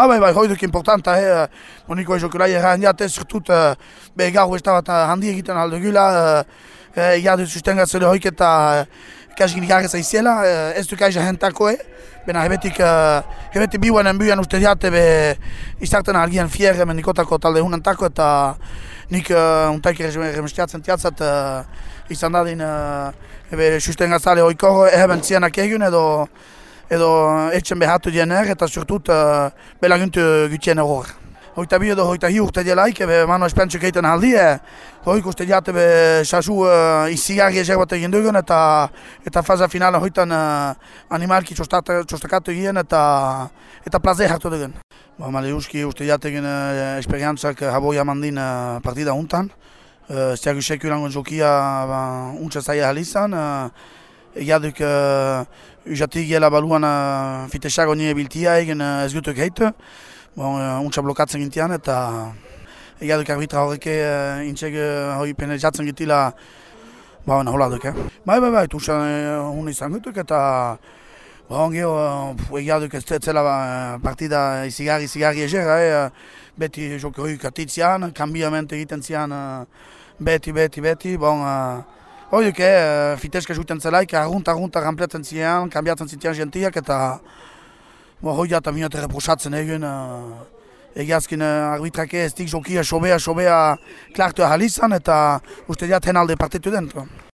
Ah bai, bai, hoiduk importanta, eh, moniko ezokulai erran jate, zertut, eh, be gau ez da bat handi egiten aldo gula, eh, jade sustengatzele hoik eta kasgin garreza iziela, ez du kaiza jentako, eh, bena hebetik, hebetik biuanen buian uste jate, be, izartan algian fier hemen nikotako talde hunan tako, eta nik uh, untaik remestiatzen tiatzat, uh, izan dadin, uh, ebe sustengatzale hoiko, eheben zianak egun edo, edo etxen behatu diener eta surtut uh, belaguntu gutien eror. Hoita bi edo hoita hi urte dielaik, ebe mano espentsu keiten aldi, e, hoik uste diate be sasu uh, izigarri ezer bat egin dugun eta eta faza finala hoitan uh, animalki txostakatu egin eta eta plaze hartu dugun. Ba, male uski uste diate egin uh, esperientzak haboi amandin uh, partida untan. Uh, Zergu sekurango jokia ba, untsa zaila halizan. Uh, Egaduk uh, ujatik gela baluan uh, fitesago nire biltia egin uh, ez gutuk heitu. Bon, uh, untsa blokatzen gintian eta egaduk arbitra horreke uh, intxeg uh, hori penalizatzen gitila ba, hona hola duk, eh? Bai, bai, bai, tuxa uh, hun izan gutuk eta ba, onge, uh, egaduk ez zela uh, partida izigarri, izigarri ezer, eh? beti joko hori katitzian, kambiamente egiten zian uh, beti, beti, beti, bon, uh, Hoiek, eh, fiteska juten zelaik, argunt, argunt, rampletzen zian, kambiatzen zitean gentiak, eta hoi eta minute reprosatzen egin, uh, egiazkin uh, arbitrake ez dik jokia, sobea, sobea, klartu ahalizan, eta uste diat alde partitu dentro.